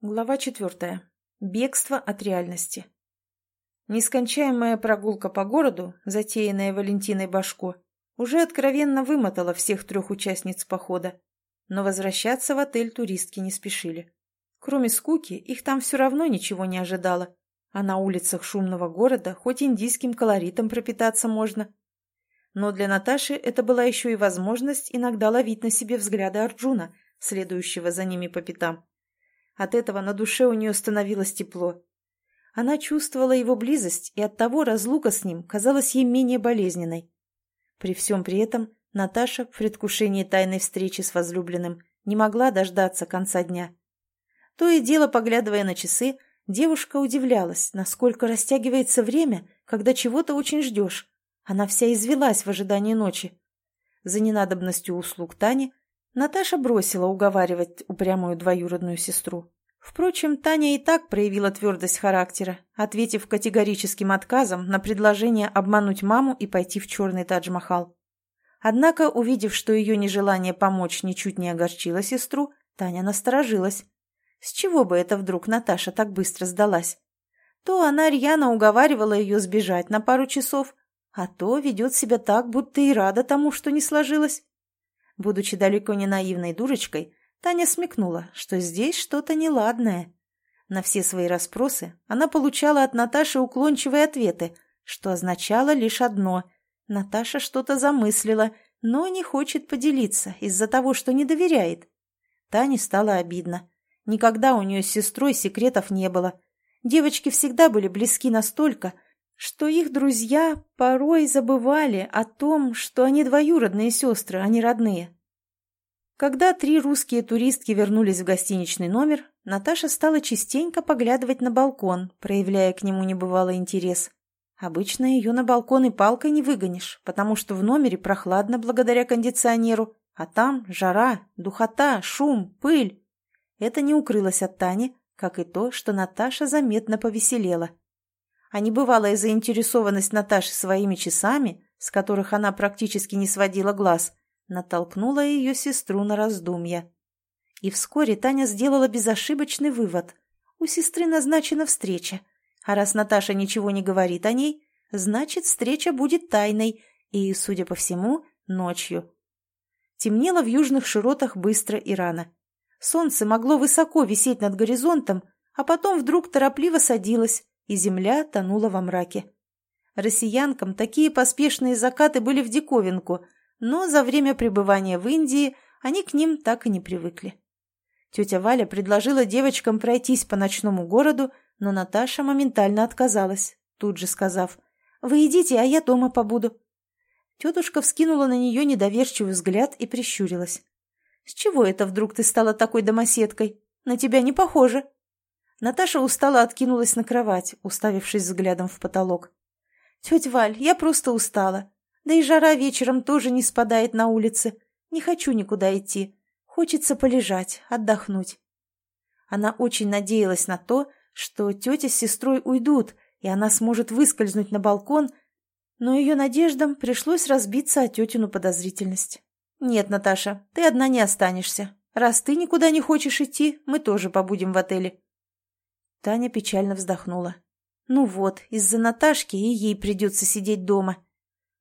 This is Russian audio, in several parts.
Глава четвертая. Бегство от реальности. Нескончаемая прогулка по городу, затеянная Валентиной Башко, уже откровенно вымотала всех трех участниц похода, но возвращаться в отель туристки не спешили. Кроме скуки, их там все равно ничего не ожидало, а на улицах шумного города хоть индийским колоритом пропитаться можно. Но для Наташи это была еще и возможность иногда ловить на себе взгляды Арджуна, следующего за ними по пятам. От этого на душе у нее становилось тепло. Она чувствовала его близость, и оттого разлука с ним казалась ей менее болезненной. При всем при этом Наташа в предвкушении тайной встречи с возлюбленным не могла дождаться конца дня. То и дело, поглядывая на часы, девушка удивлялась, насколько растягивается время, когда чего-то очень ждешь. Она вся извелась в ожидании ночи. За ненадобностью услуг Тани Наташа бросила уговаривать упрямую двоюродную сестру. Впрочем, Таня и так проявила твердость характера, ответив категорическим отказом на предложение обмануть маму и пойти в черный Тадж-Махал. Однако, увидев, что ее нежелание помочь ничуть не огорчило сестру, Таня насторожилась. С чего бы это вдруг Наташа так быстро сдалась? То она рьяно уговаривала ее сбежать на пару часов, а то ведет себя так, будто и рада тому, что не сложилось. Будучи далеко не наивной дурочкой, Таня смекнула, что здесь что-то неладное. На все свои расспросы она получала от Наташи уклончивые ответы, что означало лишь одно – Наташа что-то замыслила, но не хочет поделиться из-за того, что не доверяет. Тане стало обидно. Никогда у нее с сестрой секретов не было. Девочки всегда были близки настолько, что их друзья порой забывали о том, что они двоюродные сестры, а не родные. Когда три русские туристки вернулись в гостиничный номер, Наташа стала частенько поглядывать на балкон, проявляя к нему небывалый интерес. Обычно ее на балкон и палкой не выгонишь, потому что в номере прохладно благодаря кондиционеру, а там жара, духота, шум, пыль. Это не укрылось от Тани, как и то, что Наташа заметно повеселела. А небывалая заинтересованность Наташи своими часами, с которых она практически не сводила глаз, натолкнула ее сестру на раздумья. И вскоре Таня сделала безошибочный вывод. У сестры назначена встреча, а раз Наташа ничего не говорит о ней, значит, встреча будет тайной и, судя по всему, ночью. Темнело в южных широтах быстро и рано. Солнце могло высоко висеть над горизонтом, а потом вдруг торопливо садилось, и земля тонула во мраке. Россиянкам такие поспешные закаты были в диковинку – но за время пребывания в Индии они к ним так и не привыкли. Тетя Валя предложила девочкам пройтись по ночному городу, но Наташа моментально отказалась, тут же сказав «Вы идите, а я дома побуду». Тетушка вскинула на нее недоверчивый взгляд и прищурилась. «С чего это вдруг ты стала такой домоседкой? На тебя не похоже». Наташа устало откинулась на кровать, уставившись взглядом в потолок. «Тетя Валь, я просто устала. Да и жара вечером тоже не спадает на улице. Не хочу никуда идти. Хочется полежать, отдохнуть. Она очень надеялась на то, что тетя с сестрой уйдут, и она сможет выскользнуть на балкон, но ее надеждам пришлось разбиться о тетину подозрительность. «Нет, Наташа, ты одна не останешься. Раз ты никуда не хочешь идти, мы тоже побудем в отеле». Таня печально вздохнула. «Ну вот, из-за Наташки и ей придется сидеть дома.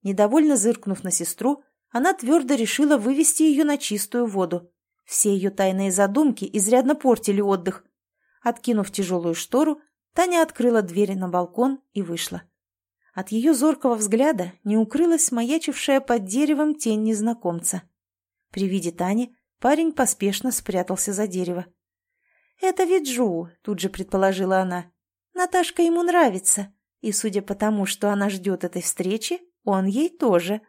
Недовольно зыркнув на сестру, она твердо решила вывести ее на чистую воду. Все ее тайные задумки изрядно портили отдых. Откинув тяжелую штору, Таня открыла дверь на балкон и вышла. От ее зоркого взгляда не укрылась маячившая под деревом тень незнакомца. При виде Тани парень поспешно спрятался за дерево. «Это Виджу», — тут же предположила она. «Наташка ему нравится, и, судя по тому, что она ждет этой встречи, он ей тоже.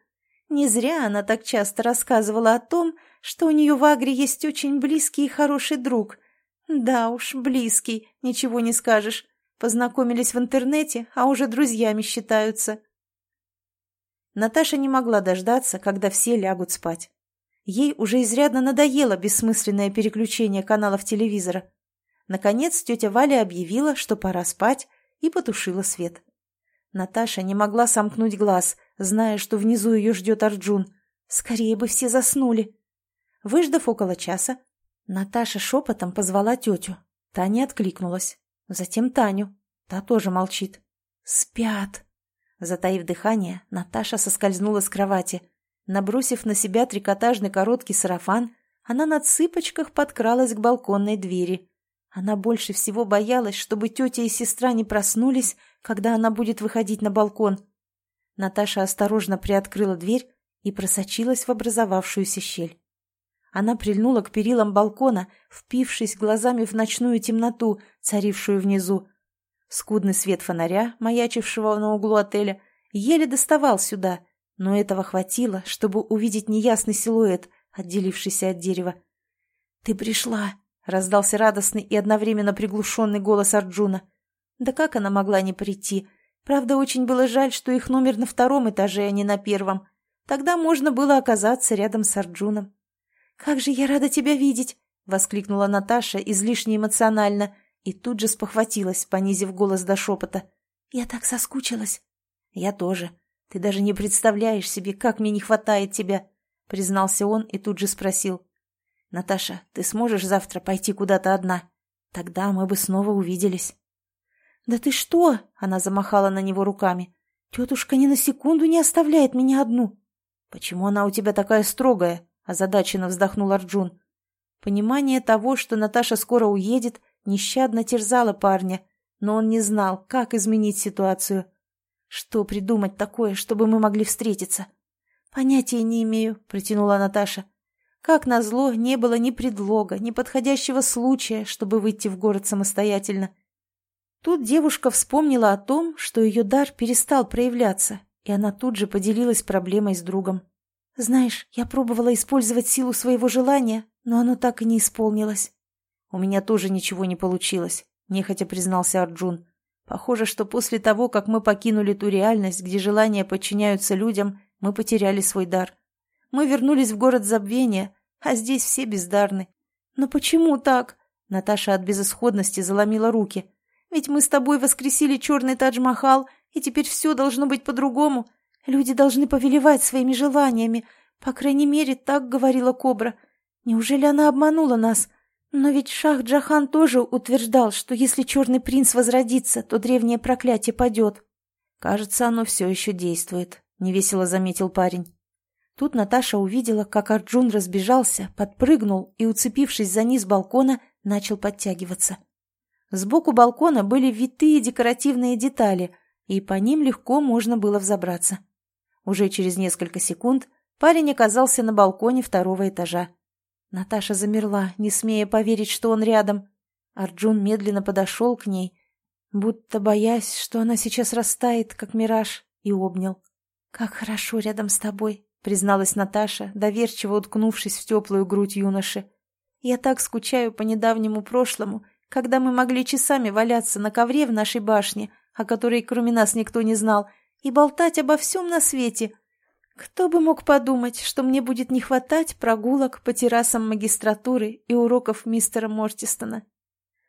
Не зря она так часто рассказывала о том, что у нее в Агре есть очень близкий и хороший друг. Да уж, близкий, ничего не скажешь. Познакомились в интернете, а уже друзьями считаются. Наташа не могла дождаться, когда все лягут спать. Ей уже изрядно надоело бессмысленное переключение каналов телевизора. Наконец тетя Валя объявила, что пора спать, и потушила свет. Наташа не могла сомкнуть глаз, зная, что внизу ее ждет Арджун. Скорее бы все заснули. Выждав около часа, Наташа шепотом позвала тетю. Таня откликнулась. Затем Таню. Та тоже молчит. «Спят!» Затаив дыхание, Наташа соскользнула с кровати. Набросив на себя трикотажный короткий сарафан, она на цыпочках подкралась к балконной двери. Она больше всего боялась, чтобы тетя и сестра не проснулись, когда она будет выходить на балкон. Наташа осторожно приоткрыла дверь и просочилась в образовавшуюся щель. Она прильнула к перилам балкона, впившись глазами в ночную темноту, царившую внизу. Скудный свет фонаря, маячившего на углу отеля, еле доставал сюда, но этого хватило, чтобы увидеть неясный силуэт, отделившийся от дерева. «Ты пришла!» — раздался радостный и одновременно приглушенный голос Арджуна. Да как она могла не прийти? Правда, очень было жаль, что их номер на втором этаже, а не на первом. Тогда можно было оказаться рядом с Арджуном. «Как же я рада тебя видеть!» — воскликнула Наташа излишне эмоционально — и тут же спохватилась, понизив голос до шепота. «Я так соскучилась». «Я тоже. Ты даже не представляешь себе, как мне не хватает тебя», — признался он и тут же спросил. «Наташа, ты сможешь завтра пойти куда-то одна? Тогда мы бы снова увиделись». «Да ты что?» — она замахала на него руками. «Тетушка ни на секунду не оставляет меня одну». «Почему она у тебя такая строгая?» — озадаченно вздохнул Арджун. Понимание того, что Наташа скоро уедет, нещадно терзала парня, но он не знал, как изменить ситуацию. Что придумать такое, чтобы мы могли встретиться? Понятия не имею, протянула Наташа. Как назло, не было ни предлога, ни подходящего случая, чтобы выйти в город самостоятельно. Тут девушка вспомнила о том, что ее дар перестал проявляться, и она тут же поделилась проблемой с другом. «Знаешь, я пробовала использовать силу своего желания, но оно так и не исполнилось. «У меня тоже ничего не получилось», — нехотя признался Арджун. «Похоже, что после того, как мы покинули ту реальность, где желания подчиняются людям, мы потеряли свой дар. Мы вернулись в город забвения, а здесь все бездарны. Но почему так?» Наташа от безысходности заломила руки. «Ведь мы с тобой воскресили черный Тадж-Махал, и теперь все должно быть по-другому. Люди должны повелевать своими желаниями. По крайней мере, так говорила Кобра. Неужели она обманула нас?» Но ведь Шах Джахан тоже утверждал, что если черный принц возродится, то древнее проклятие падет. Кажется, оно все еще действует, — невесело заметил парень. Тут Наташа увидела, как Арджун разбежался, подпрыгнул и, уцепившись за низ балкона, начал подтягиваться. Сбоку балкона были витые декоративные детали, и по ним легко можно было взобраться. Уже через несколько секунд парень оказался на балконе второго этажа. Наташа замерла, не смея поверить, что он рядом. Арджун медленно подошел к ней, будто боясь, что она сейчас растает, как мираж, и обнял. «Как хорошо рядом с тобой», — призналась Наташа, доверчиво уткнувшись в теплую грудь юноши. «Я так скучаю по недавнему прошлому, когда мы могли часами валяться на ковре в нашей башне, о которой кроме нас никто не знал, и болтать обо всем на свете, кто бы мог подумать, что мне будет не хватать прогулок по террасам магистратуры и уроков мистера Мортистона.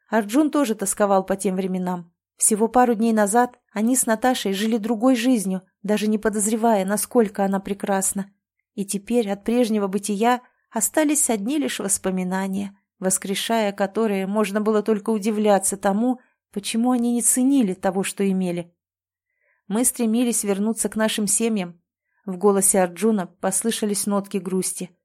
Арджун тоже тосковал по тем временам. Всего пару дней назад они с Наташей жили другой жизнью, даже не подозревая, насколько она прекрасна. И теперь от прежнего бытия остались одни лишь воспоминания, воскрешая которые можно было только удивляться тому, почему они не ценили того, что имели. Мы стремились вернуться к нашим семьям, в голосе Арджуна послышались нотки грусти.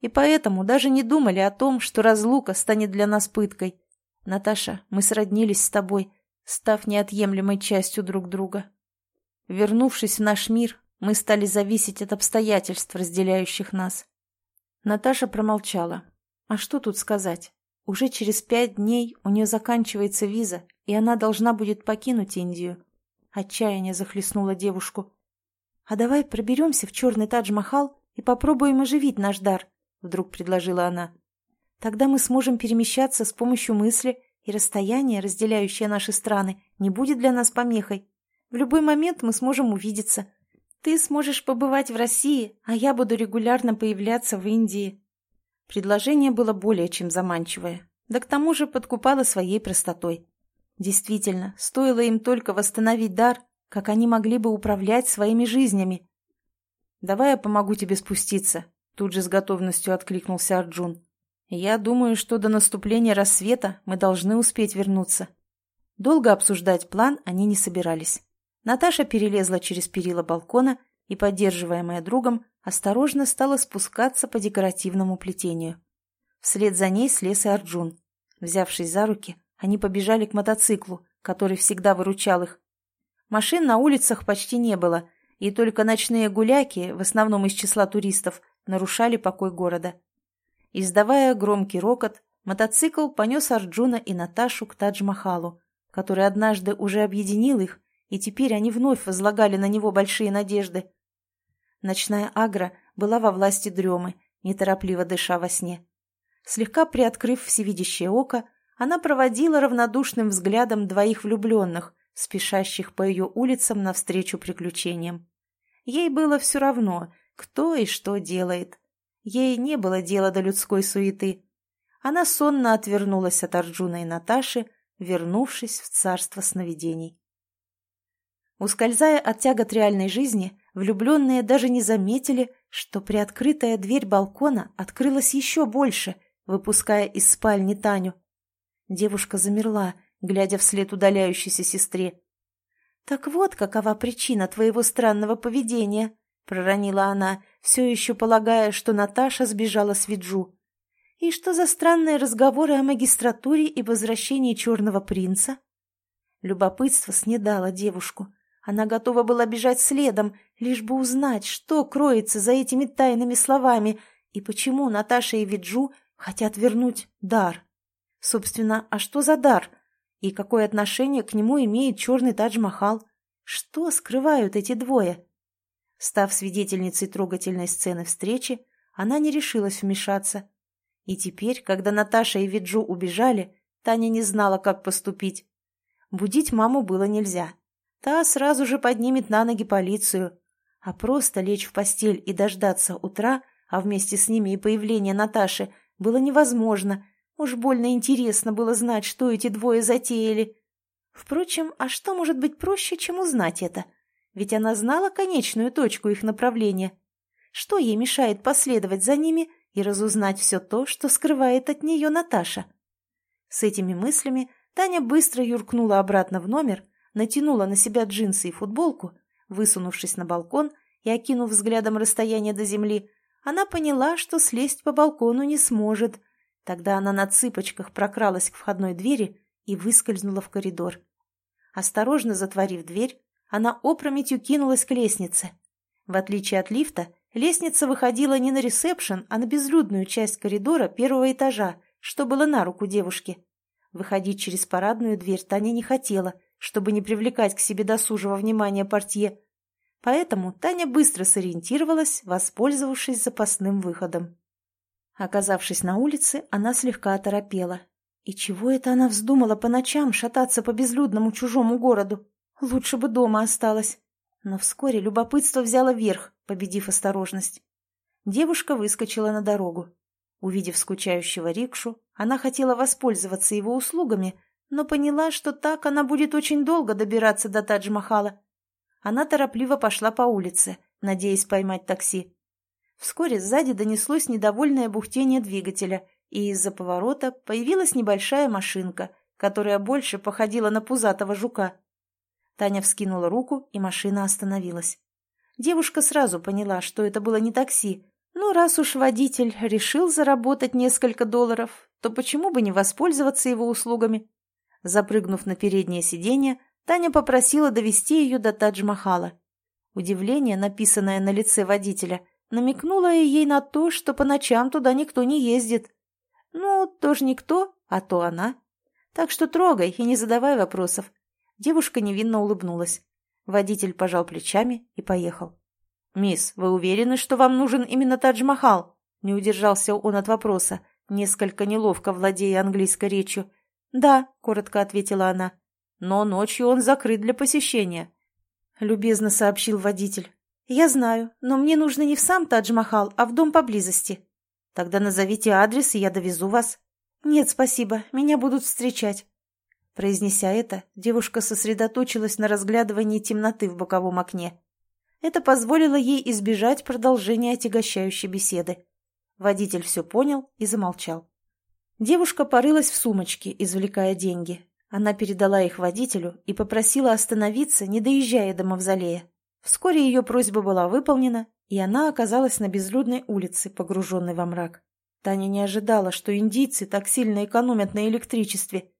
И поэтому даже не думали о том, что разлука станет для нас пыткой. Наташа, мы сроднились с тобой, став неотъемлемой частью друг друга. Вернувшись в наш мир, мы стали зависеть от обстоятельств, разделяющих нас. Наташа промолчала. А что тут сказать? Уже через пять дней у нее заканчивается виза, и она должна будет покинуть Индию. Отчаяние захлестнуло девушку. «А давай проберемся в черный Тадж-Махал и попробуем оживить наш дар», — вдруг предложила она. «Тогда мы сможем перемещаться с помощью мысли, и расстояние, разделяющее наши страны, не будет для нас помехой. В любой момент мы сможем увидеться. Ты сможешь побывать в России, а я буду регулярно появляться в Индии». Предложение было более чем заманчивое, да к тому же подкупало своей простотой. Действительно, стоило им только восстановить дар, как они могли бы управлять своими жизнями. «Давай я помогу тебе спуститься», — тут же с готовностью откликнулся Арджун. Я думаю, что до наступления рассвета мы должны успеть вернуться. Долго обсуждать план они не собирались. Наташа перелезла через перила балкона и, поддерживаемая другом, осторожно стала спускаться по декоративному плетению. Вслед за ней слез и Арджун. Взявшись за руки, они побежали к мотоциклу, который всегда выручал их. Машин на улицах почти не было, и только ночные гуляки, в основном из числа туристов, нарушали покой города. Издавая громкий рокот, мотоцикл понес Арджуна и Наташу к Тадж-Махалу, который однажды уже объединил их, и теперь они вновь возлагали на него большие надежды. Ночная агра была во власти дремы, неторопливо дыша во сне. Слегка приоткрыв всевидящее око, она проводила равнодушным взглядом двоих влюбленных, спешащих по ее улицам навстречу приключениям. Ей было все равно, кто и что делает. Ей не было дела до людской суеты. Она сонно отвернулась от Арджуна и Наташи, вернувшись в царство сновидений. Ускользая от тягот реальной жизни, влюбленные даже не заметили, что приоткрытая дверь балкона открылась еще больше, выпуская из спальни Таню. Девушка замерла, глядя вслед удаляющейся сестре. «Так вот какова причина твоего странного поведения», — проронила она, все еще полагая, что Наташа сбежала с Виджу. «И что за странные разговоры о магистратуре и возвращении черного принца?» Любопытство снедало девушку. Она готова была бежать следом, лишь бы узнать, что кроется за этими тайными словами и почему Наташа и Виджу хотят вернуть дар. Собственно, а что за дар? И какое отношение к нему имеет черный Тадж-Махал? Что скрывают эти двое? Став свидетельницей трогательной сцены встречи, она не решилась вмешаться. И теперь, когда Наташа и Виджу убежали, Таня не знала, как поступить. Будить маму было нельзя. Та сразу же поднимет на ноги полицию. А просто лечь в постель и дождаться утра, а вместе с ними и появления Наташи, было невозможно. Уж больно интересно было знать, что эти двое затеяли. Впрочем, а что может быть проще, чем узнать это? Ведь она знала конечную точку их направления. Что ей мешает последовать за ними и разузнать все то, что скрывает от нее Наташа? С этими мыслями Таня быстро юркнула обратно в номер, натянула на себя джинсы и футболку, высунувшись на балкон и окинув взглядом расстояние до земли, она поняла, что слезть по балкону не сможет. Тогда она на цыпочках прокралась к входной двери и выскользнула в коридор. Осторожно затворив дверь, она опрометью кинулась к лестнице. В отличие от лифта, лестница выходила не на ресепшн, а на безлюдную часть коридора первого этажа, что было на руку девушке. Выходить через парадную дверь Таня не хотела – чтобы не привлекать к себе досужего внимания портье. Поэтому Таня быстро сориентировалась, воспользовавшись запасным выходом. Оказавшись на улице, она слегка оторопела. И чего это она вздумала по ночам шататься по безлюдному чужому городу? Лучше бы дома осталась. Но вскоре любопытство взяло верх, победив осторожность. Девушка выскочила на дорогу. Увидев скучающего рикшу, она хотела воспользоваться его услугами, но поняла, что так она будет очень долго добираться до Тадж-Махала. Она торопливо пошла по улице, надеясь поймать такси. Вскоре сзади донеслось недовольное бухтение двигателя, и из-за поворота появилась небольшая машинка, которая больше походила на пузатого жука. Таня вскинула руку, и машина остановилась. Девушка сразу поняла, что это было не такси, но раз уж водитель решил заработать несколько долларов, то почему бы не воспользоваться его услугами? Запрыгнув на переднее сиденье, Таня попросила довести ее до Тадж-Махала. Удивление, написанное на лице водителя, намекнуло ей на то, что по ночам туда никто не ездит. Ну, тоже никто, а то она. Так что трогай и не задавай вопросов. Девушка невинно улыбнулась. Водитель пожал плечами и поехал. «Мисс, вы уверены, что вам нужен именно Тадж-Махал?» Не удержался он от вопроса, несколько неловко владея английской речью. «Да», — коротко ответила она. «Но ночью он закрыт для посещения», — любезно сообщил водитель. «Я знаю, но мне нужно не в сам Тадж-Махал, а в дом поблизости». «Тогда назовите адрес, и я довезу вас». «Нет, спасибо, меня будут встречать». Произнеся это, девушка сосредоточилась на разглядывании темноты в боковом окне. Это позволило ей избежать продолжения отягощающей беседы. Водитель все понял и замолчал. Девушка порылась в сумочке, извлекая деньги. Она передала их водителю и попросила остановиться, не доезжая до мавзолея. Вскоре ее просьба была выполнена, и она оказалась на безлюдной улице, погруженной во мрак. Таня не ожидала, что индийцы так сильно экономят на электричестве.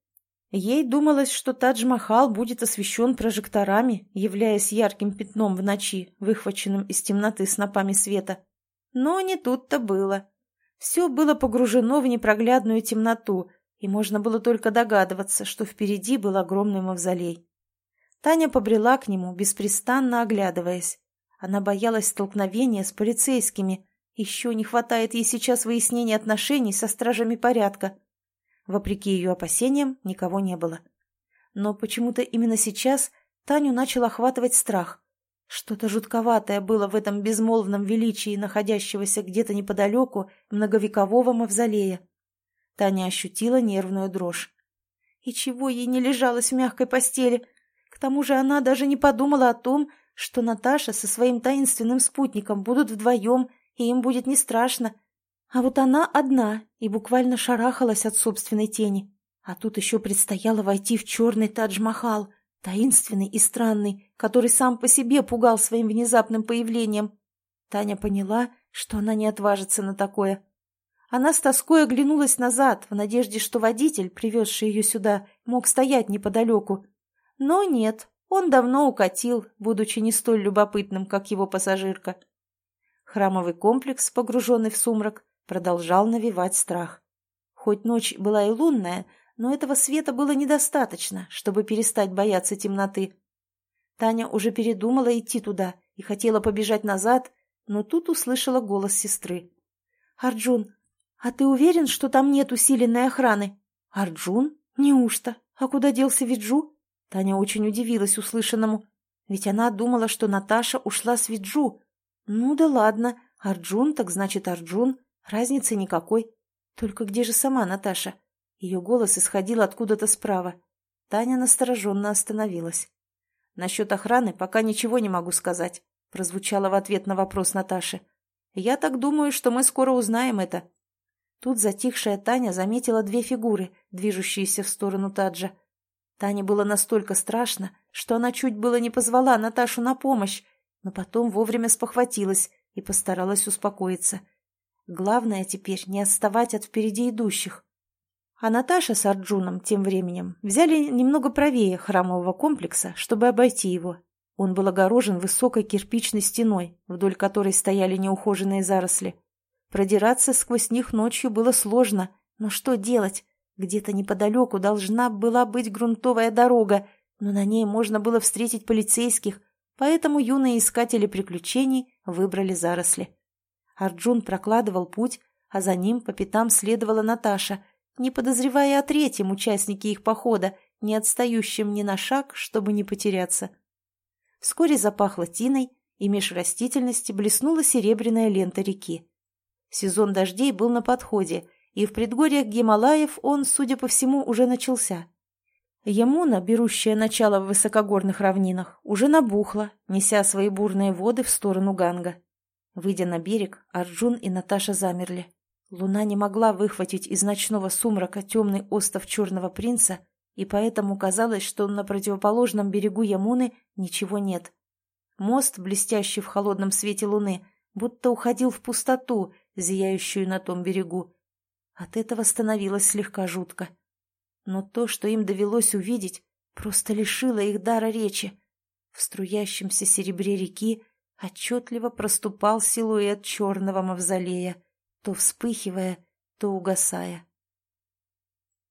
Ей думалось, что Тадж-Махал будет освещен прожекторами, являясь ярким пятном в ночи, выхваченным из темноты снопами света. Но не тут-то было. Все было погружено в непроглядную темноту, и можно было только догадываться, что впереди был огромный мавзолей. Таня побрела к нему, беспрестанно оглядываясь. Она боялась столкновения с полицейскими. Еще не хватает ей сейчас выяснения отношений со стражами порядка. Вопреки ее опасениям, никого не было. Но почему-то именно сейчас Таню начал охватывать страх. Что-то жутковатое было в этом безмолвном величии находящегося где-то неподалеку многовекового мавзолея. Таня ощутила нервную дрожь. И чего ей не лежалось в мягкой постели? К тому же она даже не подумала о том, что Наташа со своим таинственным спутником будут вдвоем, и им будет не страшно. А вот она одна и буквально шарахалась от собственной тени. А тут еще предстояло войти в черный Тадж-Махал, таинственный и странный, который сам по себе пугал своим внезапным появлением. Таня поняла, что она не отважится на такое. Она с тоской оглянулась назад, в надежде, что водитель, привезший ее сюда, мог стоять неподалеку. Но нет, он давно укатил, будучи не столь любопытным, как его пассажирка. Храмовый комплекс, погруженный в сумрак, продолжал навевать страх. Хоть ночь была и лунная, но этого света было недостаточно, чтобы перестать бояться темноты. Таня уже передумала идти туда и хотела побежать назад, но тут услышала голос сестры. «Арджун, а ты уверен, что там нет усиленной охраны?» «Арджун? Неужто? А куда делся Виджу?» Таня очень удивилась услышанному, ведь она думала, что Наташа ушла с Виджу. Ну да ладно, Арджун так значит Арджун, разницы никакой. Только где же сама Наташа? Ее голос исходил откуда-то справа. Таня настороженно остановилась. «Насчет охраны пока ничего не могу сказать», — прозвучало в ответ на вопрос Наташи. «Я так думаю, что мы скоро узнаем это». Тут затихшая Таня заметила две фигуры, движущиеся в сторону Таджа. Тане было настолько страшно, что она чуть было не позвала Наташу на помощь, но потом вовремя спохватилась и постаралась успокоиться. Главное теперь не отставать от впереди идущих. А Наташа с Арджуном тем временем взяли немного правее храмового комплекса, чтобы обойти его. Он был огорожен высокой кирпичной стеной, вдоль которой стояли неухоженные заросли. Продираться сквозь них ночью было сложно, но что делать? Где-то неподалеку должна была быть грунтовая дорога, но на ней можно было встретить полицейских, поэтому юные искатели приключений выбрали заросли. Арджун прокладывал путь, а за ним по пятам следовала Наташа, не подозревая о третьем участнике их похода, не отстающем ни на шаг, чтобы не потеряться. Вскоре запахло тиной, и меж растительности блеснула серебряная лента реки. Сезон дождей был на подходе, и в предгорьях Гималаев он, судя по всему, уже начался. Ямуна, берущая начало в высокогорных равнинах, уже набухла, неся свои бурные воды в сторону Ганга. Выйдя на берег, Арджун и Наташа замерли. Луна не могла выхватить из ночного сумрака темный остов черного принца, и поэтому казалось, что на противоположном берегу Ямуны ничего нет. Мост, блестящий в холодном свете луны, будто уходил в пустоту, зияющую на том берегу, от этого становилось слегка жутко. Но то, что им довелось увидеть, просто лишило их дара речи. В струящемся серебре реки отчетливо проступал силуэт черного мавзолея, то вспыхивая, то угасая.